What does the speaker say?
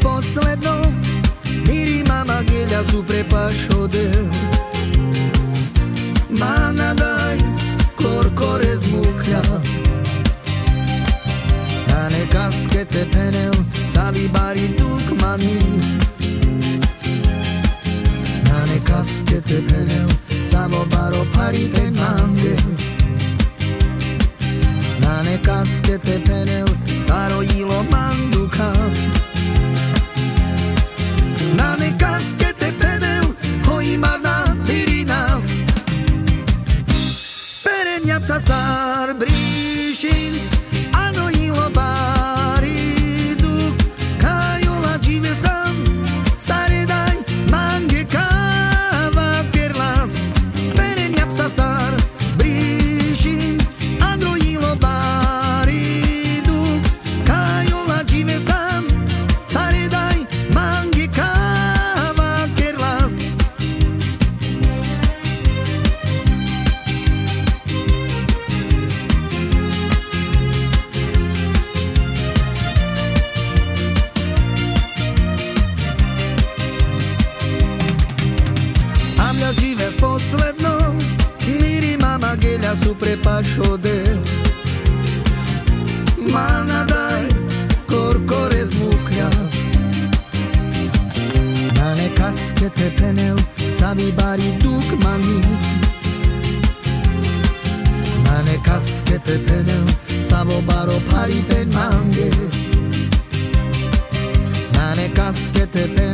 poslednou Mirima Magelha suprepașodel Manadai corcorez mucla Ane casquete penel Savi bari duc mami. Ane casquete penel Samo baro pari penange Ane casquete penel este paso de Mana dai corcorez mucrea Nane kaskete peneu sami bari duk mami. Nane kaskete peneu sabo baro pari pen mange Nane kaskete peneu